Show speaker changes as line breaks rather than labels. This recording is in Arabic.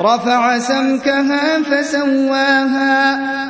رَفَعَ سَمْكَهَا فَسَوَّاهَا.